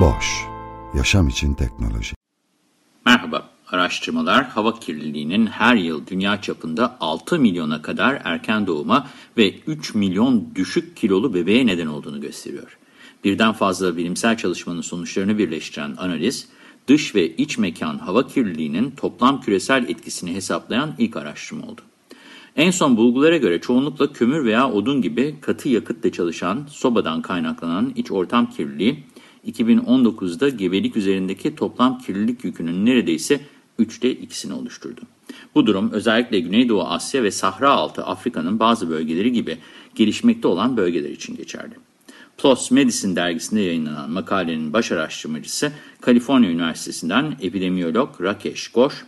Boş, yaşam için teknoloji. Merhaba, araştırmalar hava kirliliğinin her yıl dünya çapında 6 milyona kadar erken doğuma ve 3 milyon düşük kilolu bebeğe neden olduğunu gösteriyor. Birden fazla bilimsel çalışmanın sonuçlarını birleştiren analiz, dış ve iç mekan hava kirliliğinin toplam küresel etkisini hesaplayan ilk araştırma oldu. En son bulgulara göre çoğunlukla kömür veya odun gibi katı yakıtla çalışan sobadan kaynaklanan iç ortam kirliliği, 2019'da gebelik üzerindeki toplam kirlilik yükünün neredeyse üçte ikisini oluşturdu. Bu durum özellikle Güneydoğu Asya ve Sahra altı Afrika'nın bazı bölgeleri gibi gelişmekte olan bölgeler için geçerli. PLOS Medicine dergisinde yayınlanan makalenin baş araştırmacısı Kaliforniya Üniversitesi'nden epidemiyolog Rakesh Ghosh,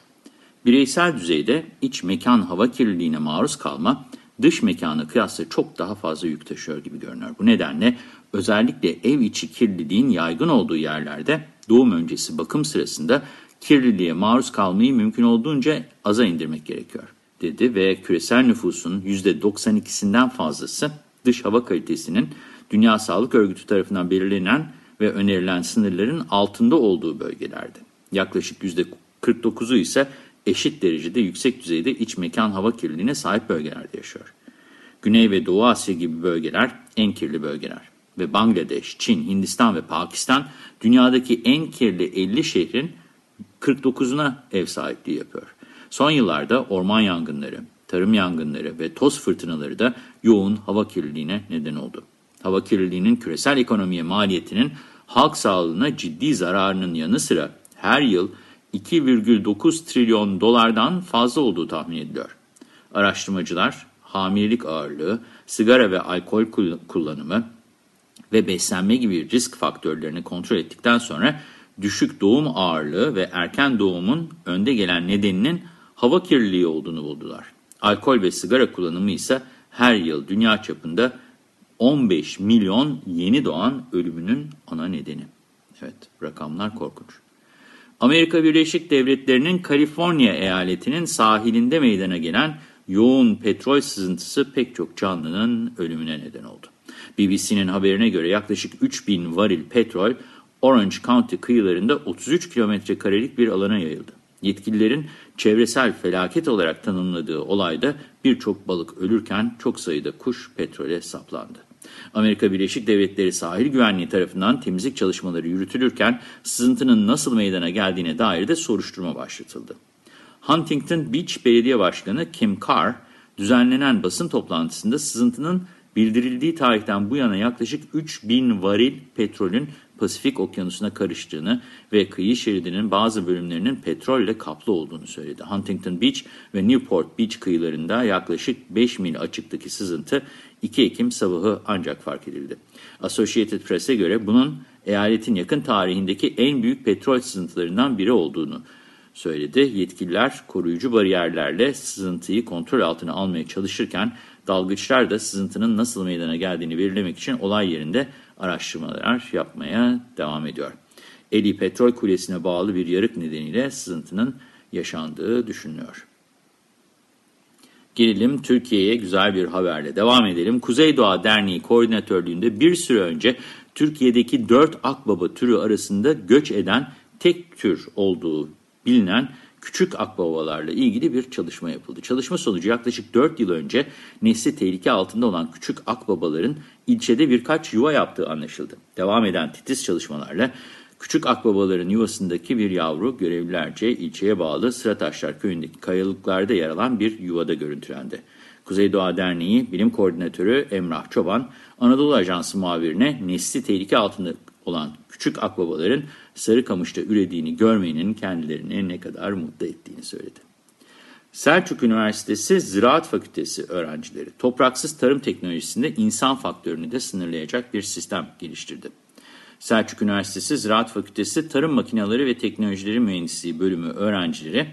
bireysel düzeyde iç mekan hava kirliliğine maruz kalma, dış mekana kıyasla çok daha fazla yük taşıyor gibi görünüyor. Bu nedenle özellikle ev içi kirliliğin yaygın olduğu yerlerde doğum öncesi bakım sırasında kirliliğe maruz kalmayı mümkün olduğunca aza indirmek gerekiyor, dedi ve küresel nüfusun %92'sinden fazlası dış hava kalitesinin Dünya Sağlık Örgütü tarafından belirlenen ve önerilen sınırların altında olduğu bölgelerde. Yaklaşık %49'u ise eşit derecede yüksek düzeyde iç mekan hava kirliliğine sahip bölgelerde yaşıyor. Güney ve Doğu Asya gibi bölgeler en kirli bölgeler ve Bangladeş, Çin, Hindistan ve Pakistan dünyadaki en kirli 50 şehrin 49'una ev sahipliği yapıyor. Son yıllarda orman yangınları, tarım yangınları ve toz fırtınaları da yoğun hava kirliliğine neden oldu. Hava kirliliğinin küresel ekonomiye maliyetinin halk sağlığına ciddi zararının yanı sıra her yıl 2,9 trilyon dolardan fazla olduğu tahmin ediliyor. Araştırmacılar hamilelik ağırlığı, sigara ve alkol kullanımı ve beslenme gibi risk faktörlerini kontrol ettikten sonra düşük doğum ağırlığı ve erken doğumun önde gelen nedeninin hava kirliliği olduğunu buldular. Alkol ve sigara kullanımı ise her yıl dünya çapında 15 milyon yeni doğan ölümünün ana nedeni. Evet, rakamlar korkunç. Amerika Birleşik Devletleri'nin Kaliforniya eyaletinin sahilinde meydana gelen yoğun petrol sızıntısı pek çok canlının ölümüne neden oldu. BBC'nin haberine göre yaklaşık 3000 varil petrol Orange County kıyılarında 33 kilometre karelik bir alana yayıldı. Yetkililerin çevresel felaket olarak tanımladığı olayda birçok balık ölürken çok sayıda kuş petrole saplandı. Amerika Birleşik Devletleri Sahil Güvenliği tarafından temizlik çalışmaları yürütülürken sızıntının nasıl meydana geldiğine dair de soruşturma başlatıldı. Huntington Beach Belediye Başkanı Kim Carr, düzenlenen basın toplantısında sızıntının bildirildiği tarihten bu yana yaklaşık 3000 varil petrolün Pasifik Okyanusu'na karıştığını ve kıyı şeridinin bazı bölümlerinin petrolle kaplı olduğunu söyledi. Huntington Beach ve Newport Beach kıyılarında yaklaşık 5 mil açıktaki sızıntı 2 Ekim sabahı ancak fark edildi. Associated Press'e göre bunun eyaletin yakın tarihindeki en büyük petrol sızıntılarından biri olduğunu söyledi. Yetkililer koruyucu bariyerlerle sızıntıyı kontrol altına almaya çalışırken dalgıçlar da sızıntının nasıl meydana geldiğini belirlemek için olay yerinde araştırmalar yapmaya devam ediyor. Eli Petrol Kulesi'ne bağlı bir yarık nedeniyle sızıntının yaşandığı düşünülüyor. Gelelim Türkiye'ye güzel bir haberle devam edelim. Kuzeydoğa Derneği koordinatörlüğünde bir süre önce Türkiye'deki dört akbaba türü arasında göç eden tek tür olduğu bilinen küçük akbabalarla ilgili bir çalışma yapıldı. Çalışma sonucu yaklaşık 4 yıl önce nesli tehlike altında olan küçük akbabaların ilçede birkaç yuva yaptığı anlaşıldı. Devam eden titiz çalışmalarla küçük akbabaların yuvasındaki bir yavru görevlilerce ilçeye bağlı Sırataşlar köyündeki kayalıklarda yer alan bir yuvada görüntülendi. Kuzeydoğa Derneği Bilim Koordinatörü Emrah Çoban, Anadolu Ajansı muhabirine nesli tehlike altında olan küçük akbabaların Sarıkamış'ta ürediğini görmenin kendilerini ne kadar mutlu ettiğini söyledi. Selçuk Üniversitesi Ziraat Fakültesi öğrencileri topraksız tarım teknolojisinde insan faktörünü de sınırlayacak bir sistem geliştirdi. Selçuk Üniversitesi Ziraat Fakültesi Tarım Makineleri ve Teknolojileri Mühendisliği bölümü öğrencileri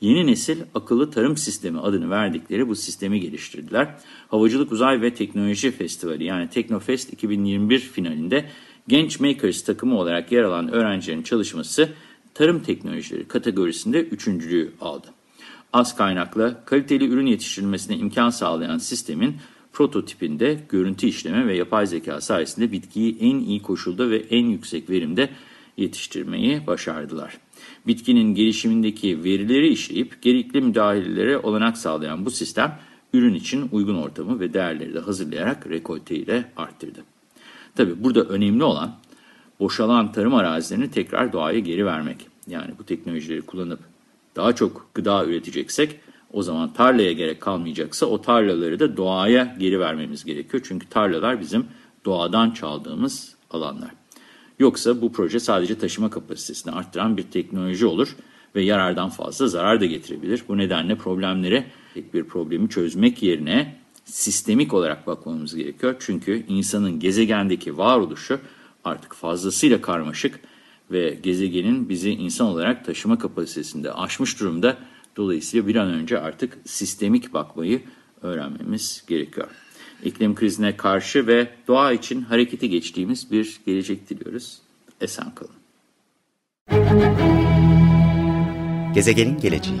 yeni nesil akıllı tarım sistemi adını verdikleri bu sistemi geliştirdiler. Havacılık Uzay ve Teknoloji Festivali yani Teknofest 2021 finalinde Genç Makers takımı olarak yer alan öğrencilerin çalışması tarım teknolojileri kategorisinde üçüncülüğü aldı. Az kaynakla kaliteli ürün yetiştirilmesine imkan sağlayan sistemin prototipinde görüntü işleme ve yapay zeka sayesinde bitkiyi en iyi koşulda ve en yüksek verimde yetiştirmeyi başardılar. Bitkinin gelişimindeki verileri işleyip gerekli müdahalelere olanak sağlayan bu sistem, ürün için uygun ortamı ve değerleri de hazırlayarak rekolteyi de arttırdı. Tabi burada önemli olan boşalan tarım arazilerini tekrar doğaya geri vermek. Yani bu teknolojileri kullanıp daha çok gıda üreteceksek o zaman tarlaya gerek kalmayacaksa o tarlaları da doğaya geri vermemiz gerekiyor. Çünkü tarlalar bizim doğadan çaldığımız alanlar. Yoksa bu proje sadece taşıma kapasitesini arttıran bir teknoloji olur ve yarardan fazla zarar da getirebilir. Bu nedenle problemlere tek bir problemi çözmek yerine sistemik olarak bakmamız gerekiyor. Çünkü insanın gezegendeki varoluşu artık fazlasıyla karmaşık ve gezegenin bizi insan olarak taşıma kapasitesinde aşmış durumda. Dolayısıyla bir an önce artık sistemik bakmayı öğrenmemiz gerekiyor. İklim krizine karşı ve doğa için harekete geçtiğimiz bir gelecek diliyoruz. Esen kalın. Gezegenin geleceği